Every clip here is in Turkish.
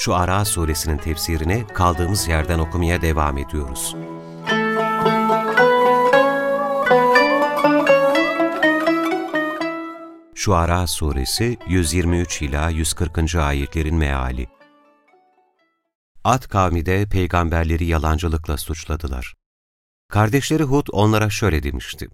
şu Ara suresinin tefsirini kaldığımız yerden okumaya devam ediyoruz. Şu Ara suresi 123 ila 140. ayetlerin meali. Ad kavmi de peygamberleri yalancılıkla suçladılar. Kardeşleri Hud onlara şöyle demişti.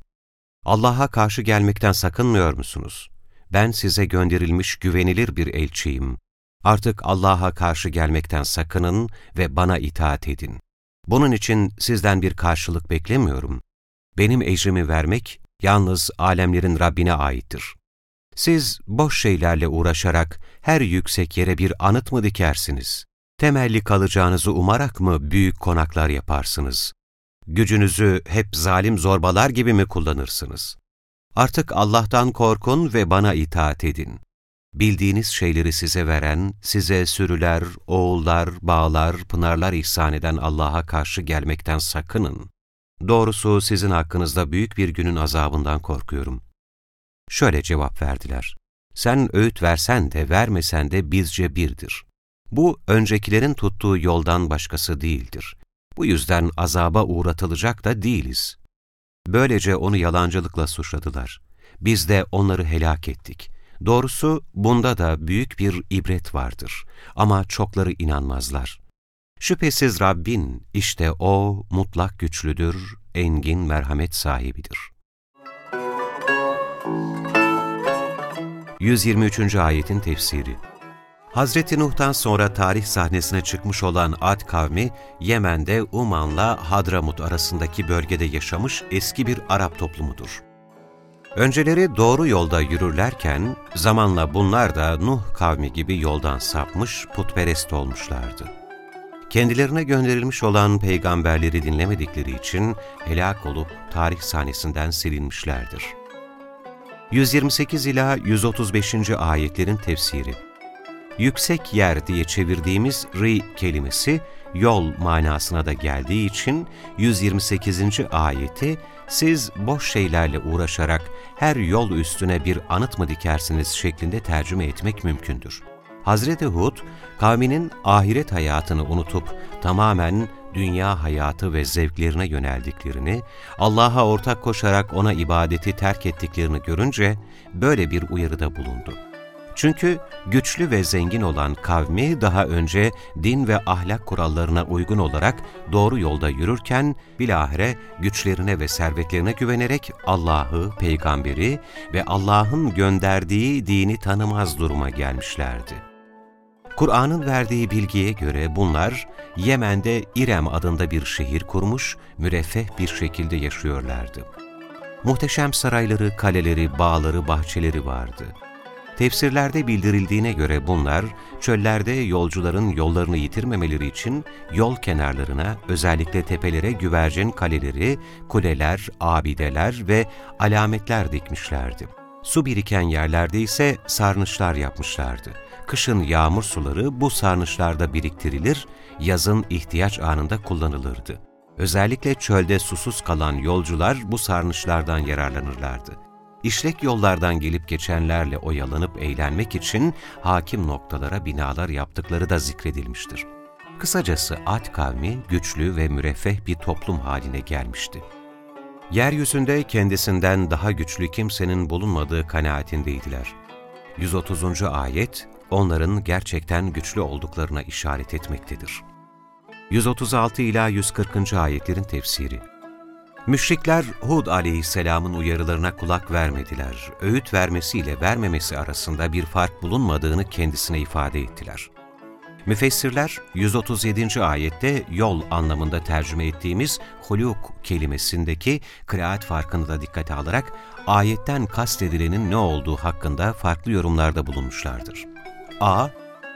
Allah'a karşı gelmekten sakınmıyor musunuz? Ben size gönderilmiş güvenilir bir elçiyim. Artık Allah'a karşı gelmekten sakının ve bana itaat edin. Bunun için sizden bir karşılık beklemiyorum. Benim ecrimi vermek yalnız alemlerin Rabbine aittir. Siz boş şeylerle uğraşarak her yüksek yere bir anıt mı dikersiniz? Temelli kalacağınızı umarak mı büyük konaklar yaparsınız? Gücünüzü hep zalim zorbalar gibi mi kullanırsınız? Artık Allah'tan korkun ve bana itaat edin. Bildiğiniz şeyleri size veren, size sürüler, oğullar, bağlar, pınarlar ihsan eden Allah'a karşı gelmekten sakının. Doğrusu sizin hakkınızda büyük bir günün azabından korkuyorum. Şöyle cevap verdiler. Sen öğüt versen de vermesen de bizce birdir. Bu öncekilerin tuttuğu yoldan başkası değildir. Bu yüzden azaba uğratılacak da değiliz. Böylece onu yalancılıkla suçladılar. Biz de onları helak ettik. Doğrusu bunda da büyük bir ibret vardır. Ama çokları inanmazlar. Şüphesiz Rabbin, işte O mutlak güçlüdür, engin merhamet sahibidir. 123. Ayetin Tefsiri Hazreti Nuh'tan sonra tarih sahnesine çıkmış olan Ad kavmi, Yemen'de Uman'la Hadramut arasındaki bölgede yaşamış eski bir Arap toplumudur. Önceleri doğru yolda yürürlerken, zamanla bunlar da Nuh kavmi gibi yoldan sapmış, putperest olmuşlardı. Kendilerine gönderilmiş olan peygamberleri dinlemedikleri için helak olup tarih sahnesinden silinmişlerdir. 128 ila 135. ayetlerin tefsiri yüksek yer diye çevirdiğimiz ri kelimesi yol manasına da geldiği için 128. ayeti siz boş şeylerle uğraşarak her yol üstüne bir anıt mı dikersiniz şeklinde tercüme etmek mümkündür. Hazreti Hud, kavminin ahiret hayatını unutup tamamen dünya hayatı ve zevklerine yöneldiklerini, Allah'a ortak koşarak ona ibadeti terk ettiklerini görünce böyle bir uyarıda bulundu. Çünkü güçlü ve zengin olan kavmi daha önce din ve ahlak kurallarına uygun olarak doğru yolda yürürken bilahare güçlerine ve servetlerine güvenerek Allah'ı, peygamberi ve Allah'ın gönderdiği dini tanımaz duruma gelmişlerdi. Kur'an'ın verdiği bilgiye göre bunlar Yemen'de İrem adında bir şehir kurmuş, müreffeh bir şekilde yaşıyorlardı. Muhteşem sarayları, kaleleri, bağları, bahçeleri vardı. Tefsirlerde bildirildiğine göre bunlar, çöllerde yolcuların yollarını yitirmemeleri için yol kenarlarına, özellikle tepelere güvercin kaleleri, kuleler, abideler ve alametler dikmişlerdi. Su biriken yerlerde ise sarnıçlar yapmışlardı. Kışın yağmur suları bu sarnıçlarda biriktirilir, yazın ihtiyaç anında kullanılırdı. Özellikle çölde susuz kalan yolcular bu sarnıçlardan yararlanırlardı işlek yollardan gelip geçenlerle oyalanıp eğlenmek için hakim noktalara binalar yaptıkları da zikredilmiştir. Kısacası Ad kavmi güçlü ve müreffeh bir toplum haline gelmişti. Yeryüzünde kendisinden daha güçlü kimsenin bulunmadığı kanaatindeydiler. 130. ayet, onların gerçekten güçlü olduklarına işaret etmektedir. 136 ila 140. ayetlerin tefsiri Müşrikler Hud aleyhisselamın uyarılarına kulak vermediler. Öğüt vermesiyle vermemesi arasında bir fark bulunmadığını kendisine ifade ettiler. Müfessirler 137. ayette yol anlamında tercüme ettiğimiz huluk kelimesindeki kıraat farkını da dikkate alarak ayetten kastedilenin ne olduğu hakkında farklı yorumlarda bulunmuşlardır. A.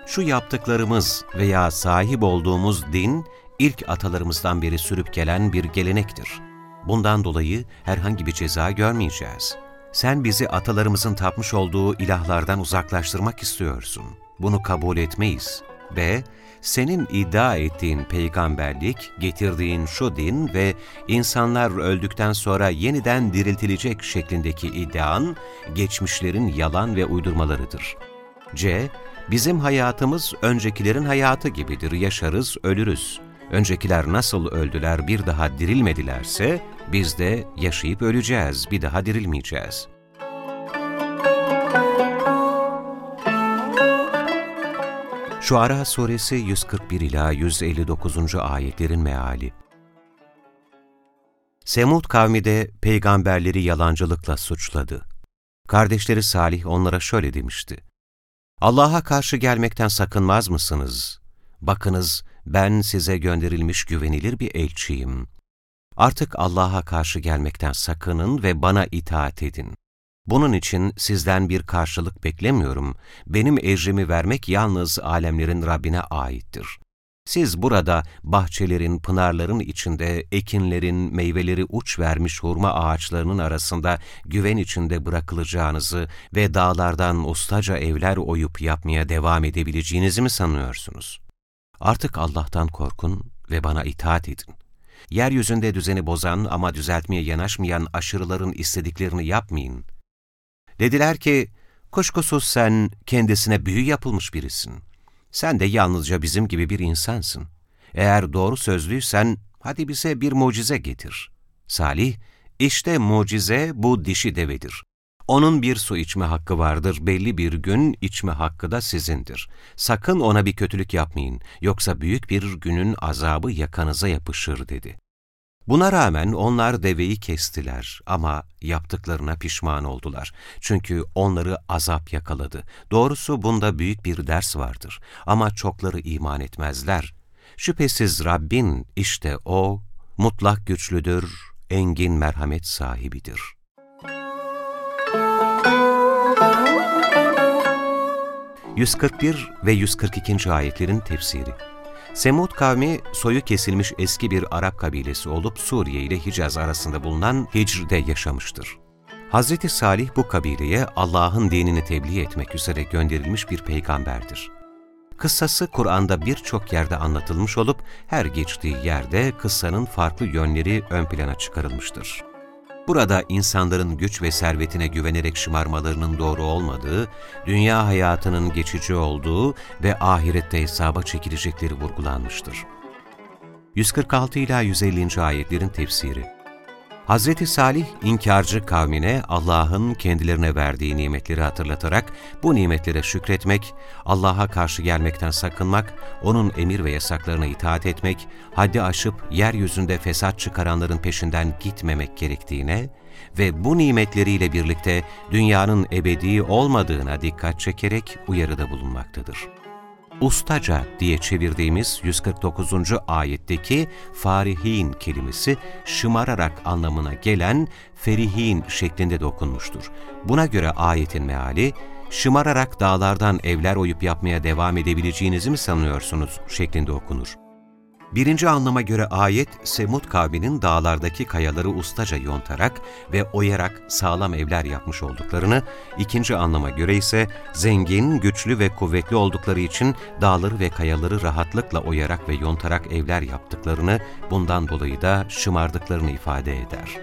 şu yaptıklarımız veya sahip olduğumuz din, ilk atalarımızdan beri sürüp gelen bir gelenektir. Bundan dolayı herhangi bir ceza görmeyeceğiz. Sen bizi atalarımızın tapmış olduğu ilahlardan uzaklaştırmak istiyorsun. Bunu kabul etmeyiz. B. Senin iddia ettiğin peygamberlik, getirdiğin şu din ve insanlar öldükten sonra yeniden diriltilecek şeklindeki iddian, geçmişlerin yalan ve uydurmalarıdır. C. Bizim hayatımız öncekilerin hayatı gibidir, yaşarız, ölürüz. Öncekiler nasıl öldüler bir daha dirilmedilerse, biz de yaşayıp öleceğiz, bir daha dirilmeyeceğiz. Şuara Suresi 141 ila 159. ayetlerin meali. Semud kavmi de peygamberleri yalancılıkla suçladı. Kardeşleri Salih onlara şöyle demişti. Allah'a karşı gelmekten sakınmaz mısınız? Bakınız ben size gönderilmiş güvenilir bir elçiyim. Artık Allah'a karşı gelmekten sakının ve bana itaat edin. Bunun için sizden bir karşılık beklemiyorum. Benim ecrimi vermek yalnız alemlerin Rabbine aittir. Siz burada bahçelerin, pınarların içinde, ekinlerin, meyveleri uç vermiş hurma ağaçlarının arasında güven içinde bırakılacağınızı ve dağlardan ustaca evler oyup yapmaya devam edebileceğinizi mi sanıyorsunuz? Artık Allah'tan korkun ve bana itaat edin. Yeryüzünde düzeni bozan ama düzeltmeye yanaşmayan aşırıların istediklerini yapmayın. Dediler ki, kuşkusuz sen kendisine büyü yapılmış birisin. Sen de yalnızca bizim gibi bir insansın. Eğer doğru sözlüysen, hadi bize bir mucize getir. Salih, işte mucize bu dişi devedir. Onun bir su içme hakkı vardır, belli bir gün içme hakkı da sizindir. Sakın ona bir kötülük yapmayın, yoksa büyük bir günün azabı yakanıza yapışır dedi. Buna rağmen onlar deveyi kestiler ama yaptıklarına pişman oldular. Çünkü onları azap yakaladı. Doğrusu bunda büyük bir ders vardır ama çokları iman etmezler. Şüphesiz Rabbin işte O, mutlak güçlüdür, engin merhamet sahibidir. 141 ve 142. ayetlerin tefsiri Semud kavmi soyu kesilmiş eski bir Arap kabilesi olup Suriye ile Hicaz arasında bulunan Hicr'de yaşamıştır. Hz. Salih bu kabileye Allah'ın dinini tebliğ etmek üzere gönderilmiş bir peygamberdir. Kıssası Kur'an'da birçok yerde anlatılmış olup her geçtiği yerde kıssanın farklı yönleri ön plana çıkarılmıştır. Burada insanların güç ve servetine güvenerek şımarmalarının doğru olmadığı, dünya hayatının geçici olduğu ve ahirette hesaba çekilecekleri vurgulanmıştır. 146 ila 150. ayetlerin tefsiri Hz. Salih, inkarcı kavmine Allah'ın kendilerine verdiği nimetleri hatırlatarak bu nimetlere şükretmek, Allah'a karşı gelmekten sakınmak, O'nun emir ve yasaklarına itaat etmek, haddi aşıp yeryüzünde fesat çıkaranların peşinden gitmemek gerektiğine ve bu nimetleriyle birlikte dünyanın ebedi olmadığına dikkat çekerek uyarıda bulunmaktadır ustaca diye çevirdiğimiz 149. ayetteki farihin kelimesi şımararak anlamına gelen ferihin şeklinde de okunmuştur. Buna göre ayetin meali, şımararak dağlardan evler oyup yapmaya devam edebileceğinizi mi sanıyorsunuz şeklinde okunur. Birinci anlama göre ayet, Semud kavminin dağlardaki kayaları ustaca yontarak ve oyarak sağlam evler yapmış olduklarını, ikinci anlama göre ise zengin, güçlü ve kuvvetli oldukları için dağları ve kayaları rahatlıkla oyarak ve yontarak evler yaptıklarını, bundan dolayı da şımardıklarını ifade eder.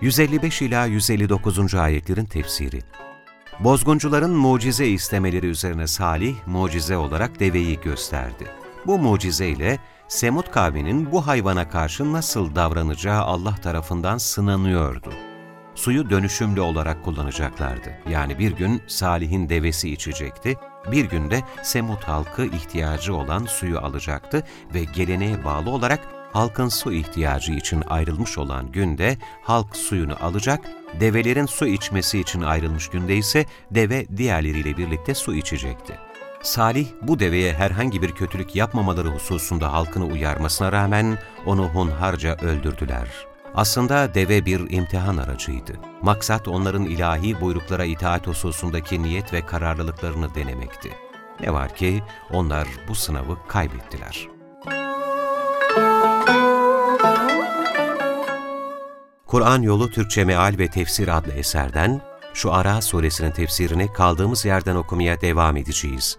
155 ila 159. ayetlerin tefsiri Bozguncuların mucize istemeleri üzerine Salih, mucize olarak deveyi gösterdi. Bu mucizeyle Semud kavminin bu hayvana karşı nasıl davranacağı Allah tarafından sınanıyordu. Suyu dönüşümlü olarak kullanacaklardı. Yani bir gün Salih'in devesi içecekti, bir günde Semud halkı ihtiyacı olan suyu alacaktı ve geleneğe bağlı olarak halkın su ihtiyacı için ayrılmış olan günde halk suyunu alacak, develerin su içmesi için ayrılmış günde ise deve diğerleriyle birlikte su içecekti. Salih bu deveye herhangi bir kötülük yapmamaları hususunda halkını uyarmasına rağmen onu hunharca öldürdüler. Aslında deve bir imtihan aracıydı. Maksat onların ilahi buyruklara itaat hususundaki niyet ve kararlılıklarını denemekti. Ne var ki onlar bu sınavı kaybettiler. Kur'an Yolu Türkçe Meal ve Tefsir adlı eserden şu Ara suresinin tefsirini kaldığımız yerden okumaya devam edeceğiz.